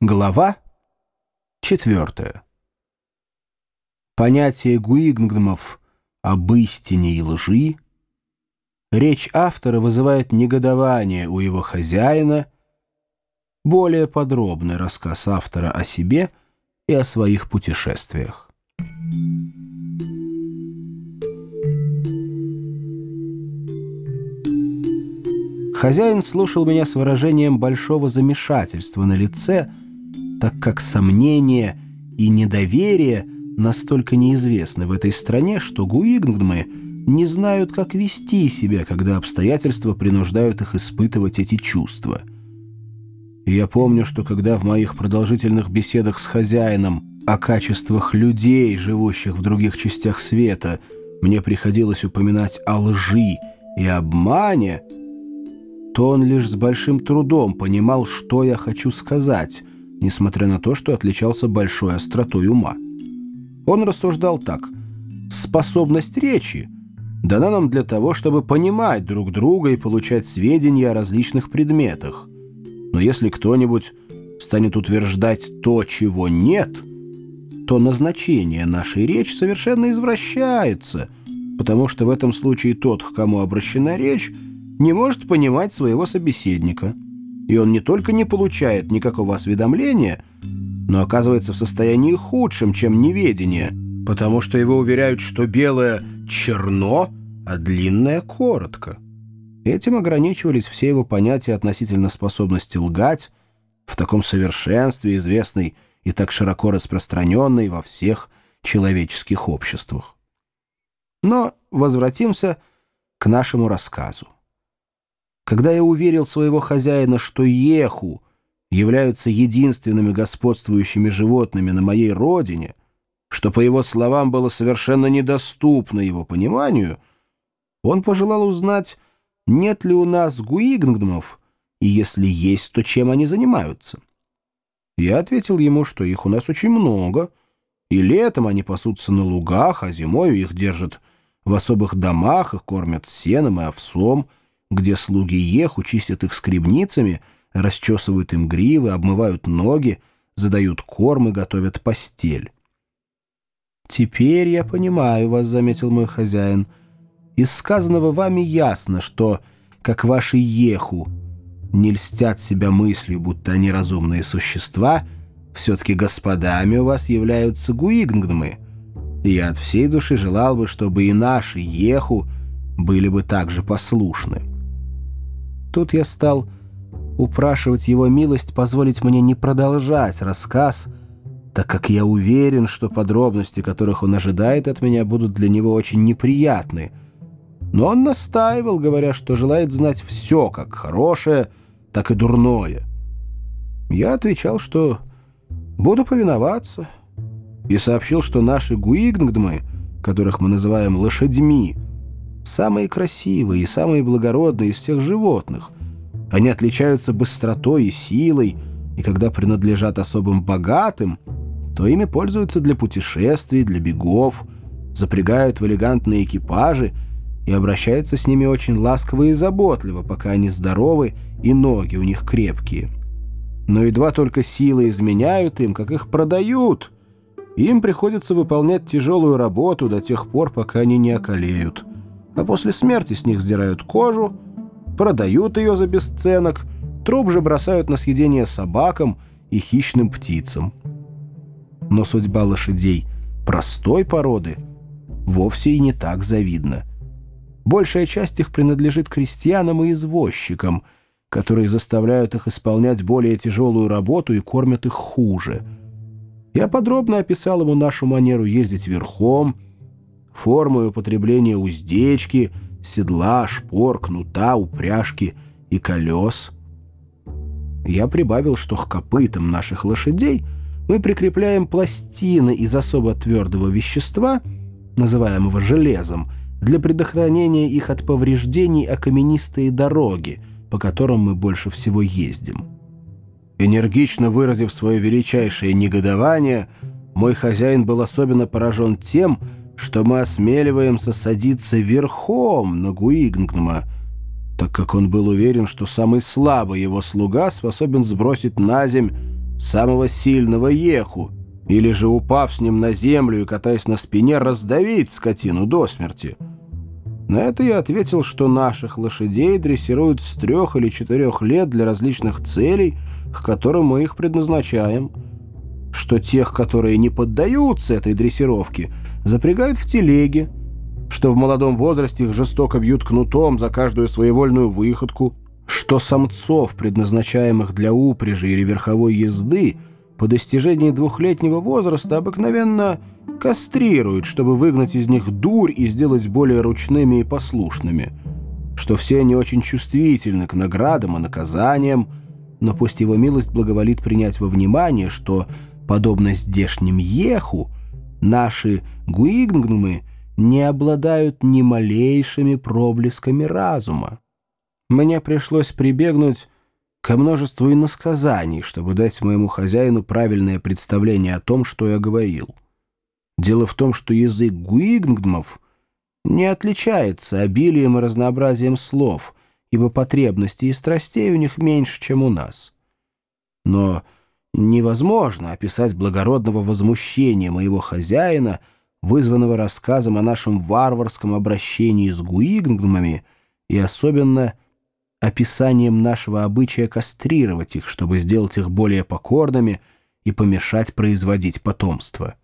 Глава четвертая. Понятие Гуигнгдомов об истине и лжи, речь автора вызывает негодование у его хозяина, более подробный рассказ автора о себе и о своих путешествиях. Хозяин слушал меня с выражением большого замешательства на лице — так как сомнение и недоверие настолько неизвестны в этой стране, что гуигнгмы не знают, как вести себя, когда обстоятельства принуждают их испытывать эти чувства. Я помню, что когда в моих продолжительных беседах с хозяином о качествах людей, живущих в других частях света, мне приходилось упоминать о лжи и обмане, то он лишь с большим трудом понимал, что я хочу сказать — несмотря на то, что отличался большой остротой ума. Он рассуждал так. «Способность речи дана нам для того, чтобы понимать друг друга и получать сведения о различных предметах. Но если кто-нибудь станет утверждать то, чего нет, то назначение нашей речи совершенно извращается, потому что в этом случае тот, к кому обращена речь, не может понимать своего собеседника» и он не только не получает никакого осведомления, но оказывается в состоянии худшем, чем неведение, потому что его уверяют, что белое черно, а длинное коротко. Этим ограничивались все его понятия относительно способности лгать в таком совершенстве, известной и так широко распространенной во всех человеческих обществах. Но возвратимся к нашему рассказу. Когда я уверил своего хозяина, что еху являются единственными господствующими животными на моей родине, что, по его словам, было совершенно недоступно его пониманию, он пожелал узнать, нет ли у нас гуигнгдмов, и если есть, то чем они занимаются. Я ответил ему, что их у нас очень много, и летом они пасутся на лугах, а зимой их держат в особых домах, их кормят сеном и овсом, где слуги Еху чистят их скребницами, расчесывают им гривы, обмывают ноги, задают корм и готовят постель. «Теперь я понимаю вас», — заметил мой хозяин. «Из сказанного вами ясно, что, как ваши Еху, не льстят себя мыслью, будто они разумные существа, все-таки господами у вас являются гуигнгдмы. Я от всей души желал бы, чтобы и наши Еху были бы также послушны». Тут я стал упрашивать его милость позволить мне не продолжать рассказ, так как я уверен, что подробности, которых он ожидает от меня, будут для него очень неприятны. Но он настаивал, говоря, что желает знать все, как хорошее, так и дурное. Я отвечал, что буду повиноваться, и сообщил, что наши гуигнгдмы, которых мы называем лошадьми, самые красивые и самые благородные из всех животных. Они отличаются быстротой и силой, и когда принадлежат особым богатым, то ими пользуются для путешествий, для бегов, запрягают в элегантные экипажи и обращаются с ними очень ласково и заботливо, пока они здоровы и ноги у них крепкие. Но едва только силы изменяют им, как их продают. Им приходится выполнять тяжелую работу до тех пор, пока они не околеют а после смерти с них сдирают кожу, продают ее за бесценок, труп же бросают на съедение собакам и хищным птицам. Но судьба лошадей простой породы вовсе и не так завидна. Большая часть их принадлежит крестьянам и извозчикам, которые заставляют их исполнять более тяжелую работу и кормят их хуже. Я подробно описал ему нашу манеру ездить верхом, форму и употребление уздечки, седла, шпор, кнута, упряжки и колес. Я прибавил, что к копытам наших лошадей мы прикрепляем пластины из особо твердого вещества, называемого железом, для предохранения их от повреждений о каменистые дороги, по которым мы больше всего ездим. Энергично выразив свое величайшее негодование, мой хозяин был особенно поражен тем, что мы осмеливаемся садиться верхом на Гуигнгнма, так как он был уверен, что самый слабый его слуга способен сбросить на земь самого сильного еху, или же, упав с ним на землю и катаясь на спине, раздавить скотину до смерти. На это я ответил, что наших лошадей дрессируют с трех или четырех лет для различных целей, к которым мы их предназначаем, что тех, которые не поддаются этой дрессировке, запрягают в телеге, что в молодом возрасте их жестоко бьют кнутом за каждую своевольную выходку, что самцов, предназначаемых для упряжи или верховой езды, по достижении двухлетнего возраста обыкновенно кастрируют, чтобы выгнать из них дурь и сделать более ручными и послушными, что все они очень чувствительны к наградам и наказаниям, но пусть его милость благоволит принять во внимание, что, подобно здешним еху, наши гуигнгнумы не обладают ни малейшими проблесками разума. Мне пришлось прибегнуть ко множеству иносказаний, чтобы дать моему хозяину правильное представление о том, что я говорил. Дело в том, что язык гуигнгдмов не отличается обилием и разнообразием слов, ибо потребностей и страстей у них меньше, чем у нас. Но невозможно описать благородного возмущения моего хозяина, вызванного рассказом о нашем варварском обращении с гуигнгдмами и особенно — описанием нашего обычая кастрировать их, чтобы сделать их более покорными и помешать производить потомство.